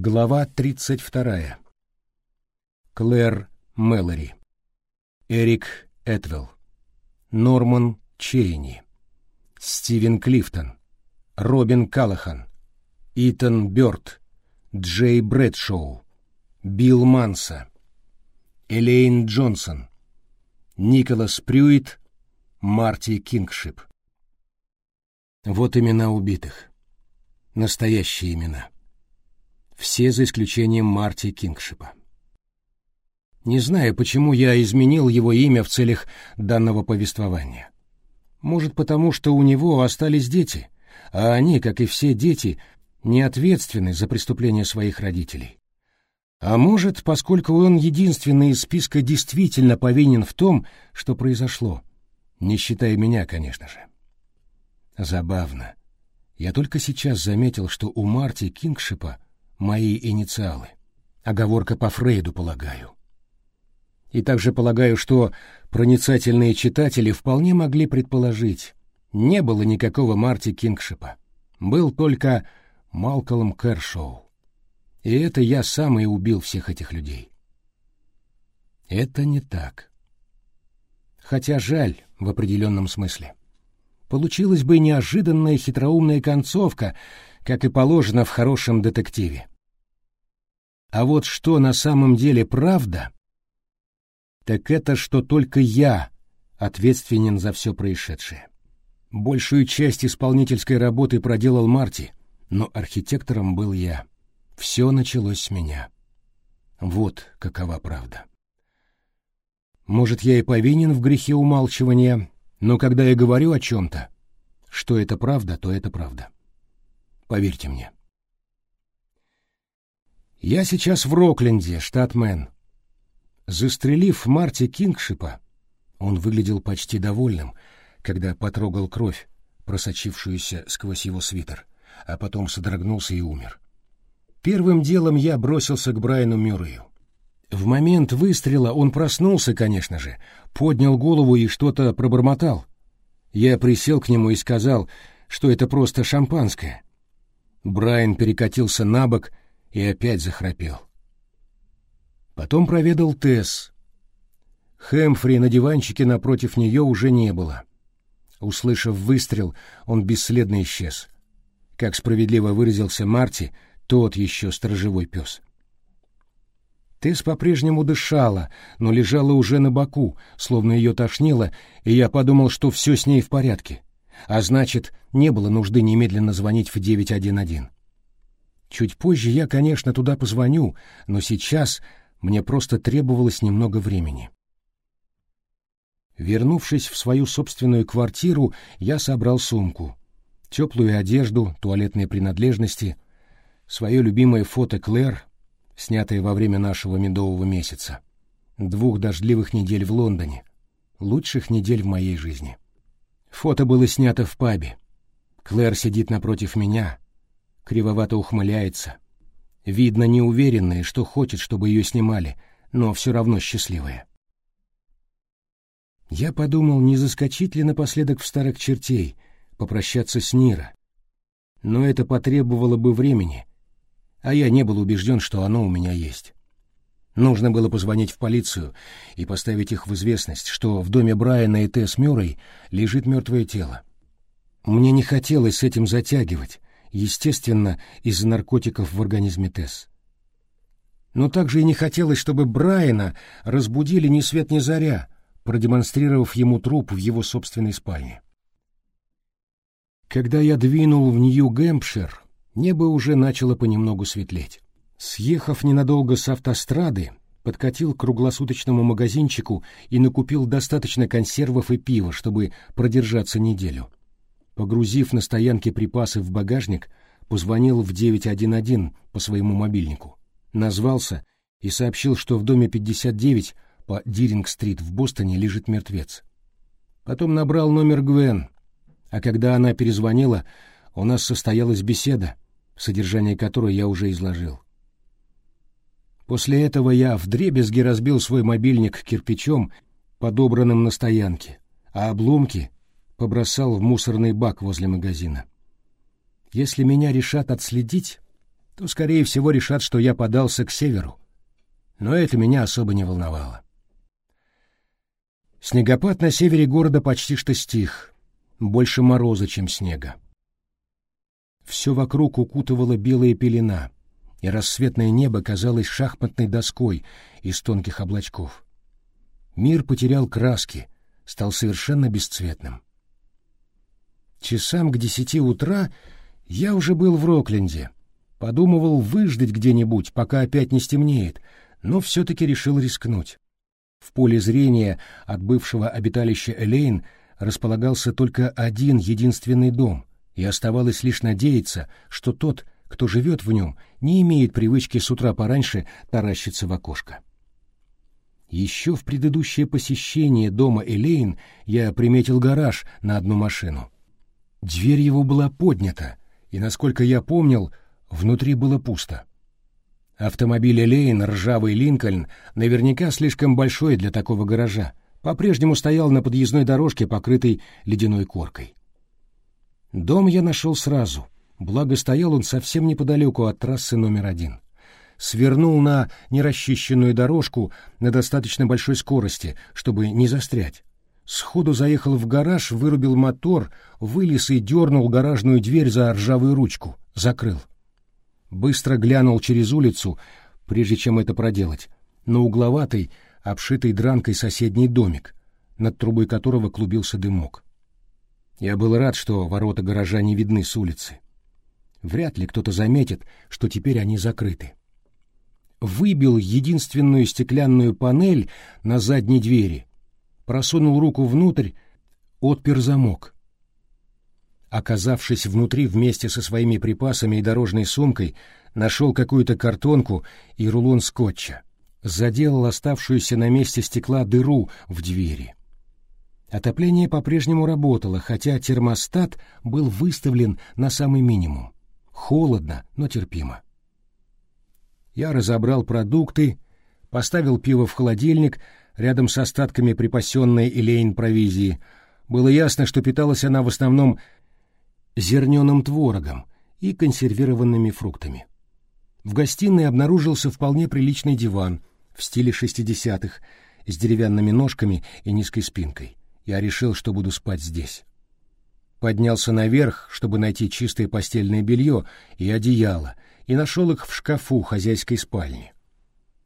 Глава 32. Клэр Мэлори. Эрик Этвелл. Норман Чейни. Стивен Клифтон. Робин Калахан. Итан Бёрд. Джей Брэдшоу. Билл Манса. Элейн Джонсон. Николас Прюит. Марти Кингшип. Вот имена убитых. Настоящие имена все за исключением Марти Кингшипа. Не знаю, почему я изменил его имя в целях данного повествования. Может, потому что у него остались дети, а они, как и все дети, не ответственны за преступления своих родителей. А может, поскольку он единственный из списка действительно повинен в том, что произошло, не считая меня, конечно же. Забавно. Я только сейчас заметил, что у Марти Кингшипа мои инициалы. Оговорка по Фрейду, полагаю. И также полагаю, что проницательные читатели вполне могли предположить, не было никакого Марти Кингшипа. Был только Малколм Кэршоу. И это я сам и убил всех этих людей. Это не так. Хотя жаль в определенном смысле. Получилась бы неожиданная хитроумная концовка, как и положено в хорошем детективе. А вот что на самом деле правда, так это, что только я ответственен за все происшедшее. Большую часть исполнительской работы проделал Марти, но архитектором был я. Все началось с меня. Вот какова правда. Может, я и повинен в грехе умалчивания, но когда я говорю о чем-то, что это правда, то это правда. Поверьте мне. Я сейчас в Рокленде, штат Мэн. Застрелив Марти Кингшипа, он выглядел почти довольным, когда потрогал кровь, просочившуюся сквозь его свитер, а потом содрогнулся и умер. Первым делом я бросился к Брайану Мюррею. В момент выстрела он проснулся, конечно же, поднял голову и что-то пробормотал. Я присел к нему и сказал, что это просто шампанское. Брайан перекатился на бок и опять захрапел. Потом проведал Тесс. Хэмфри на диванчике напротив нее уже не было. Услышав выстрел, он бесследно исчез. Как справедливо выразился Марти, тот еще сторожевой пес. Тесс по-прежнему дышала, но лежала уже на боку, словно ее тошнило, и я подумал, что все с ней в порядке. А значит, не было нужды немедленно звонить в 911. Чуть позже я, конечно, туда позвоню, но сейчас мне просто требовалось немного времени. Вернувшись в свою собственную квартиру, я собрал сумку. Теплую одежду, туалетные принадлежности, свое любимое фото Клэр, снятое во время нашего медового месяца, двух дождливых недель в Лондоне, лучших недель в моей жизни. Фото было снято в пабе. Клэр сидит напротив меня, кривовато ухмыляется. Видно неуверенная, что хочет, чтобы ее снимали, но все равно счастливая. Я подумал, не заскочить ли напоследок в старых чертей, попрощаться с Нира. Но это потребовало бы времени, а я не был убежден, что оно у меня есть. Нужно было позвонить в полицию и поставить их в известность, что в доме Брайана и Тесс Мюррей лежит мертвое тело. Мне не хотелось с этим затягивать, естественно, из-за наркотиков в организме Тесс. Но также и не хотелось, чтобы Брайана разбудили ни свет ни заря, продемонстрировав ему труп в его собственной спальне. Когда я двинул в Нью-Гэмпшир, небо уже начало понемногу светлеть. Съехав ненадолго с автострады, подкатил к круглосуточному магазинчику и накупил достаточно консервов и пива, чтобы продержаться неделю. Погрузив на стоянке припасы в багажник, позвонил в 911 по своему мобильнику. Назвался и сообщил, что в доме 59 по Диринг-стрит в Бостоне лежит мертвец. Потом набрал номер Гвен, а когда она перезвонила, у нас состоялась беседа, содержание которой я уже изложил. После этого я вдребезги разбил свой мобильник кирпичом, подобранным на стоянке, а обломки побросал в мусорный бак возле магазина. Если меня решат отследить, то, скорее всего, решат, что я подался к северу. Но это меня особо не волновало. Снегопад на севере города почти что стих, больше мороза, чем снега. Все вокруг укутывала белая пелена, и рассветное небо казалось шахматной доской из тонких облачков. Мир потерял краски, стал совершенно бесцветным. Часам к десяти утра я уже был в Рокленде, подумывал выждать где-нибудь, пока опять не стемнеет, но все-таки решил рискнуть. В поле зрения от бывшего обиталища Элейн располагался только один единственный дом, и оставалось лишь надеяться, что тот, кто живет в нем, не имеет привычки с утра пораньше таращиться в окошко. Еще в предыдущее посещение дома Элейн я приметил гараж на одну машину. Дверь его была поднята, и, насколько я помнил, внутри было пусто. Автомобиль Элейн, ржавый Линкольн, наверняка слишком большой для такого гаража, по-прежнему стоял на подъездной дорожке, покрытой ледяной коркой. Дом я нашел сразу, благо стоял он совсем неподалеку от трассы номер один. Свернул на нерасчищенную дорожку на достаточно большой скорости, чтобы не застрять. Сходу заехал в гараж, вырубил мотор, вылез и дернул гаражную дверь за ржавую ручку, закрыл. Быстро глянул через улицу, прежде чем это проделать, на угловатый, обшитый дранкой соседний домик, над трубой которого клубился дымок. Я был рад, что ворота гаража не видны с улицы. Вряд ли кто-то заметит, что теперь они закрыты. Выбил единственную стеклянную панель на задней двери, просунул руку внутрь, отпер замок. Оказавшись внутри вместе со своими припасами и дорожной сумкой, нашел какую-то картонку и рулон скотча. Заделал оставшуюся на месте стекла дыру в двери. Отопление по-прежнему работало, хотя термостат был выставлен на самый минимум. Холодно, но терпимо. Я разобрал продукты, поставил пиво в холодильник рядом с остатками припасенной Элейн провизии. Было ясно, что питалась она в основном зерненым творогом и консервированными фруктами. В гостиной обнаружился вполне приличный диван в стиле шестидесятых с деревянными ножками и низкой спинкой. Я решил, что буду спать здесь. Поднялся наверх, чтобы найти чистое постельное белье и одеяло, и нашел их в шкафу хозяйской спальни.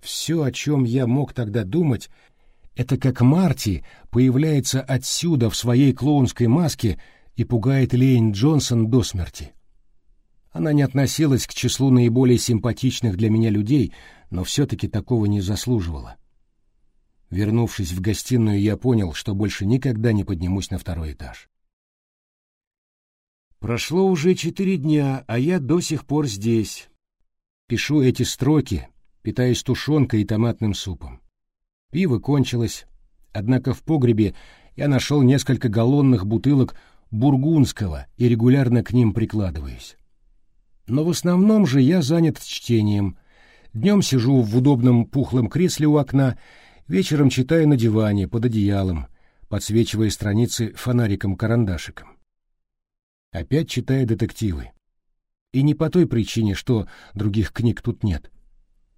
Все, о чем я мог тогда думать, это как Марти появляется отсюда в своей клоунской маске и пугает Лейн Джонсон до смерти. Она не относилась к числу наиболее симпатичных для меня людей, но все-таки такого не заслуживала. Вернувшись в гостиную, я понял, что больше никогда не поднимусь на второй этаж. Прошло уже четыре дня, а я до сих пор здесь. Пишу эти строки, питаясь тушенкой и томатным супом. Пиво кончилось, однако в погребе я нашел несколько галлонных бутылок бургундского и регулярно к ним прикладываюсь. Но в основном же я занят чтением. Днем сижу в удобном пухлом кресле у окна Вечером читаю на диване, под одеялом, подсвечивая страницы фонариком-карандашиком. Опять читаю детективы. И не по той причине, что других книг тут нет,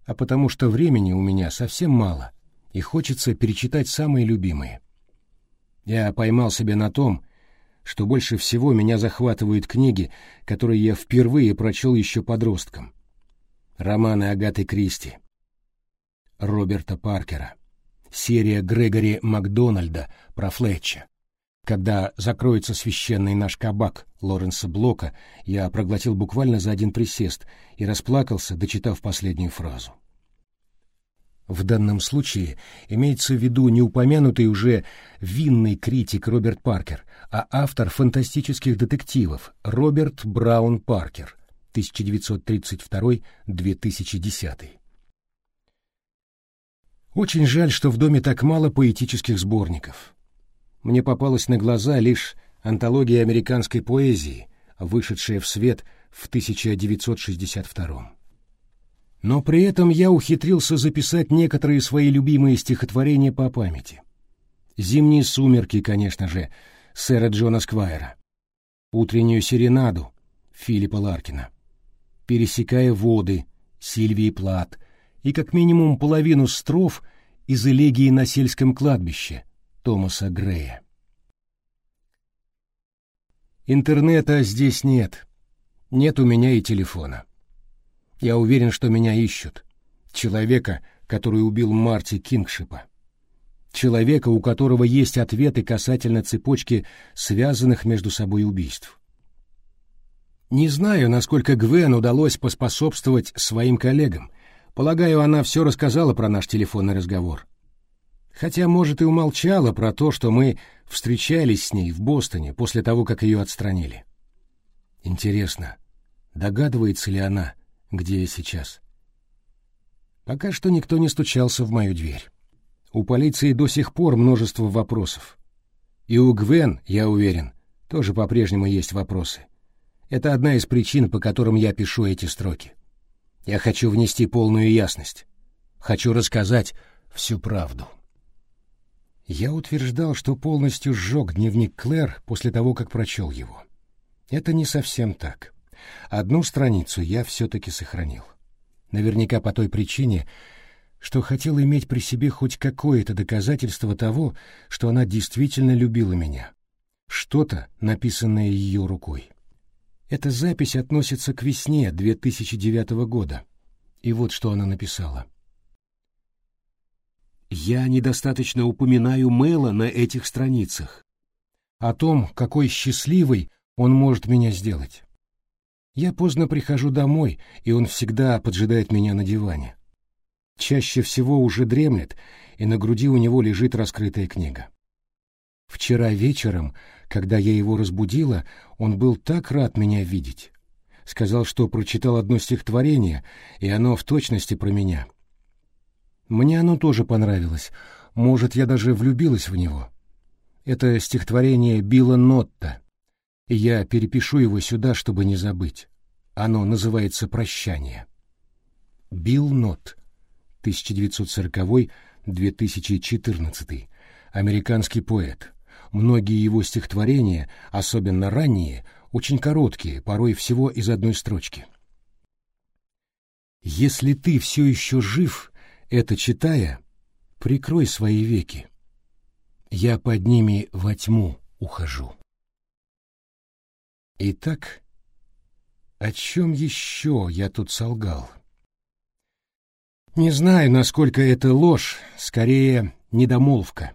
а потому что времени у меня совсем мало, и хочется перечитать самые любимые. Я поймал себя на том, что больше всего меня захватывают книги, которые я впервые прочел еще подростком. Романы Агаты Кристи, Роберта Паркера, серия Грегори Макдональда про Флетча. Когда закроется священный наш кабак Лоренса Блока, я проглотил буквально за один присест и расплакался, дочитав последнюю фразу. В данном случае имеется в виду не упомянутый уже винный критик Роберт Паркер, а автор фантастических детективов Роберт Браун Паркер, 1932-2010. Очень жаль, что в доме так мало поэтических сборников. Мне попалась на глаза лишь антология американской поэзии, вышедшая в свет в 1962 Но при этом я ухитрился записать некоторые свои любимые стихотворения по памяти. «Зимние сумерки», конечно же, сэра Джона Сквайра, «Утреннюю серенаду» Филиппа Ларкина, пересекая воды, Сильвии Плат и как минимум половину строф из элегии на сельском кладбище Томаса Грея. Интернета здесь нет. Нет у меня и телефона. Я уверен, что меня ищут. Человека, который убил Марти Кингшипа. Человека, у которого есть ответы касательно цепочки связанных между собой убийств. Не знаю, насколько Гвен удалось поспособствовать своим коллегам. Полагаю, она все рассказала про наш телефонный разговор. Хотя, может, и умолчала про то, что мы встречались с ней в Бостоне после того, как ее отстранили. Интересно, догадывается ли она, где я сейчас? Пока что никто не стучался в мою дверь. У полиции до сих пор множество вопросов. И у Гвен, я уверен, тоже по-прежнему есть вопросы. Это одна из причин, по которым я пишу эти строки. Я хочу внести полную ясность. Хочу рассказать всю правду. Я утверждал, что полностью сжег дневник Клэр после того, как прочел его. Это не совсем так. Одну страницу я все-таки сохранил. Наверняка по той причине, что хотел иметь при себе хоть какое-то доказательство того, что она действительно любила меня. Что-то, написанное ее рукой. Эта запись относится к весне 2009 года. И вот что она написала. «Я недостаточно упоминаю Мэла на этих страницах. О том, какой счастливой он может меня сделать. Я поздно прихожу домой, и он всегда поджидает меня на диване. Чаще всего уже дремлет, и на груди у него лежит раскрытая книга. Вчера вечером, когда я его разбудила, он был так рад меня видеть. Сказал, что прочитал одно стихотворение, и оно в точности про меня. Мне оно тоже понравилось. Может, я даже влюбилась в него. Это стихотворение Билла Нотта, я перепишу его сюда, чтобы не забыть. Оно называется «Прощание». Билл Нотт, 1940-2014, американский поэт. Многие его стихотворения, особенно ранние, очень короткие, порой всего из одной строчки. «Если ты все еще жив, это читая, прикрой свои веки. Я под ними во тьму ухожу». Итак, о чем еще я тут солгал? Не знаю, насколько это ложь, скорее недомолвка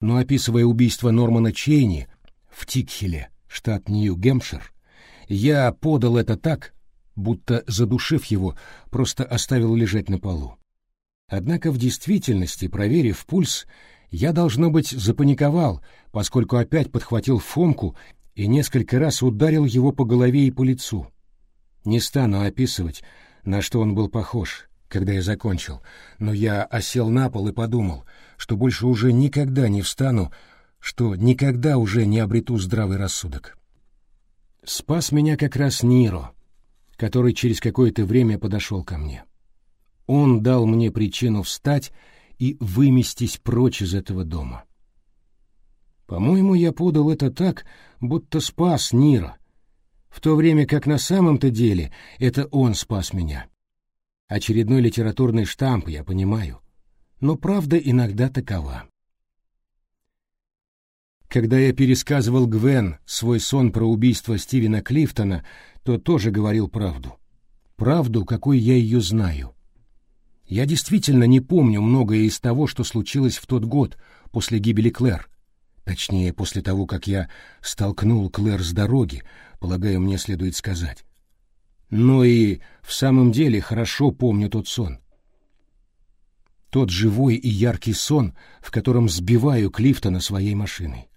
но описывая убийство Нормана Чейни в Тикхеле, штат Нью-Гэмпшир, я подал это так, будто, задушив его, просто оставил лежать на полу. Однако в действительности, проверив пульс, я, должно быть, запаниковал, поскольку опять подхватил Фомку и несколько раз ударил его по голове и по лицу. Не стану описывать, на что он был похож, когда я закончил, но я осел на пол и подумал, что больше уже никогда не встану, что никогда уже не обрету здравый рассудок. Спас меня как раз Ниро, который через какое-то время подошел ко мне. Он дал мне причину встать и выместись прочь из этого дома. По-моему, я подал это так, будто спас Ниро, в то время как на самом-то деле это он спас меня. Очередной литературный штамп, я понимаю. Но правда иногда такова. Когда я пересказывал Гвен свой сон про убийство Стивена Клифтона, то тоже говорил правду. Правду, какой я ее знаю. Я действительно не помню многое из того, что случилось в тот год после гибели Клэр. Точнее, после того, как я столкнул Клэр с дороги, полагаю, мне следует сказать но и в самом деле хорошо помню тот сон. Тот живой и яркий сон, в котором сбиваю Клифтона своей машиной.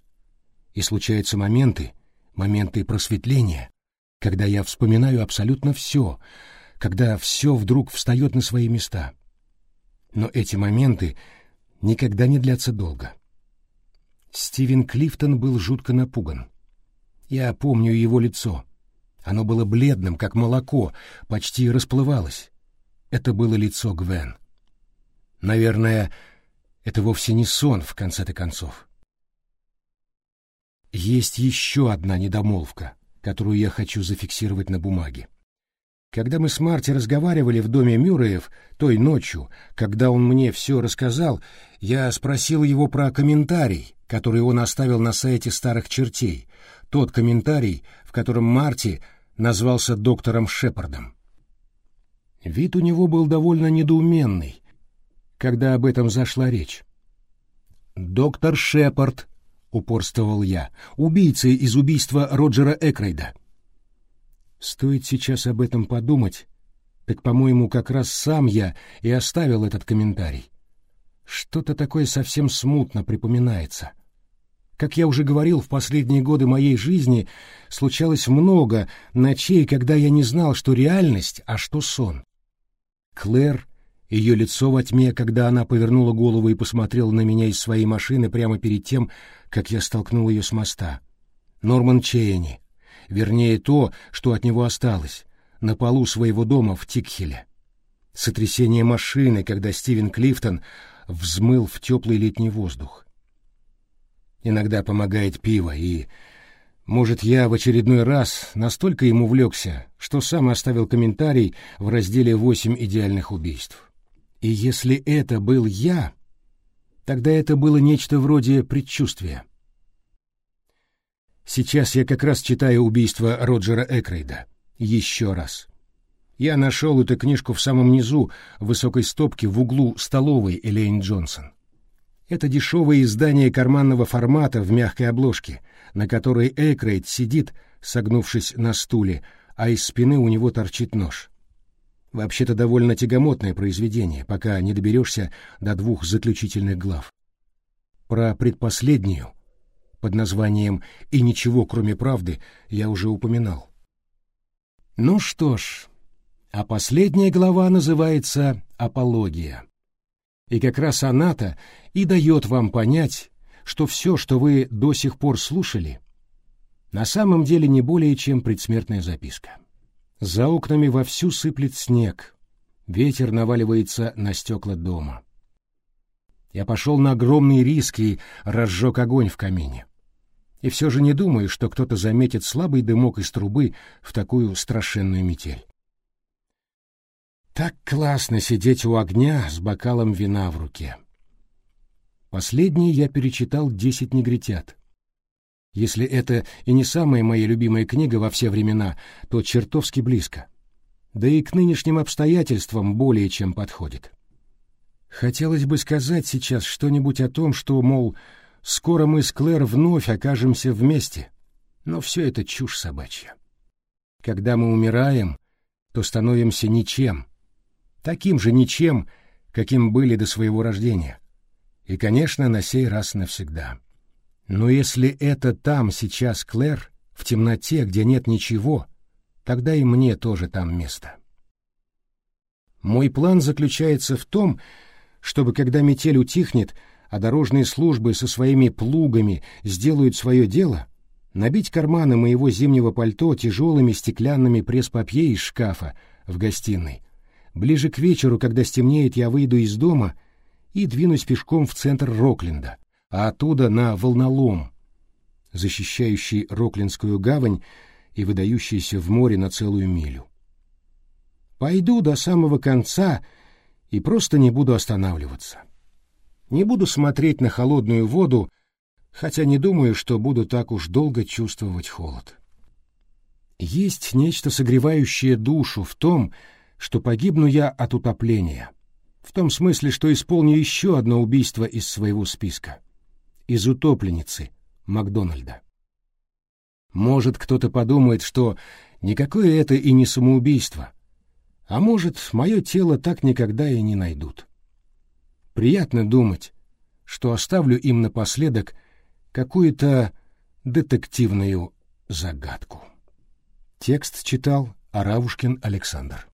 И случаются моменты, моменты просветления, когда я вспоминаю абсолютно все, когда все вдруг встает на свои места. Но эти моменты никогда не длятся долго. Стивен Клифтон был жутко напуган. Я помню его лицо — оно было бледным, как молоко, почти расплывалось. Это было лицо Гвен. Наверное, это вовсе не сон, в конце-то концов. Есть еще одна недомолвка, которую я хочу зафиксировать на бумаге. Когда мы с Марти разговаривали в доме Мюрреев той ночью, когда он мне все рассказал, я спросил его про комментарий, который он оставил на сайте старых чертей, тот комментарий, в котором Марти назвался доктором Шепардом. Вид у него был довольно недоуменный, когда об этом зашла речь. «Доктор Шепард», — упорствовал я, — «убийца из убийства Роджера Экрейда». Стоит сейчас об этом подумать, так, по-моему, как раз сам я и оставил этот комментарий. Что-то такое совсем смутно припоминается. Как я уже говорил, в последние годы моей жизни случалось много ночей, когда я не знал, что реальность, а что сон. Клэр, ее лицо во тьме, когда она повернула голову и посмотрела на меня из своей машины прямо перед тем, как я столкнул ее с моста. Норман Чейни, вернее то, что от него осталось, на полу своего дома в Тикхеле. Сотрясение машины, когда Стивен Клифтон взмыл в теплый летний воздух. Иногда помогает пиво, и, может, я в очередной раз настолько ему увлекся, что сам оставил комментарий в разделе «Восемь идеальных убийств». И если это был я, тогда это было нечто вроде предчувствия. Сейчас я как раз читаю убийство Роджера Экрейда. Еще раз. Я нашел эту книжку в самом низу высокой стопки в углу столовой Элейн Джонсон. Это дешевое издание карманного формата в мягкой обложке, на которой Экрейд сидит, согнувшись на стуле, а из спины у него торчит нож. Вообще-то довольно тягомотное произведение, пока не доберешься до двух заключительных глав. Про предпоследнюю под названием «И ничего, кроме правды» я уже упоминал. Ну что ж, а последняя глава называется «Апология». И как раз она-то и дает вам понять, что все, что вы до сих пор слушали, на самом деле не более чем предсмертная записка. За окнами вовсю сыплет снег, ветер наваливается на стекла дома. Я пошел на огромный риск и разжег огонь в камине и все же не думаю, что кто-то заметит слабый дымок из трубы в такую страшенную метель. Так классно сидеть у огня с бокалом вина в руке. Последний я перечитал «Десять негритят». Если это и не самая моя любимая книга во все времена, то чертовски близко. Да и к нынешним обстоятельствам более чем подходит. Хотелось бы сказать сейчас что-нибудь о том, что, мол, Скоро мы с Клэр вновь окажемся вместе. Но все это чушь собачья. Когда мы умираем, то становимся ничем. Таким же ничем, каким были до своего рождения. И, конечно, на сей раз навсегда. Но если это там сейчас Клэр, в темноте, где нет ничего, тогда и мне тоже там место. Мой план заключается в том, чтобы, когда метель утихнет, а дорожные службы со своими плугами сделают свое дело, набить карманы моего зимнего пальто тяжелыми стеклянными пресс-папье из шкафа в гостиной. Ближе к вечеру, когда стемнеет, я выйду из дома и двинусь пешком в центр Рокленда, а оттуда на волнолом, защищающий Роклендскую гавань и выдающийся в море на целую милю. Пойду до самого конца и просто не буду останавливаться. Не буду смотреть на холодную воду, хотя не думаю, что буду так уж долго чувствовать холод. Есть нечто согревающее душу в том, что погибну я от утопления, в том смысле, что исполню еще одно убийство из своего списка, из утопленницы Макдональда. Может, кто-то подумает, что никакое это и не самоубийство, а может, мое тело так никогда и не найдут. Приятно думать, что оставлю им напоследок какую-то детективную загадку. Текст читал Аравушкин Александр.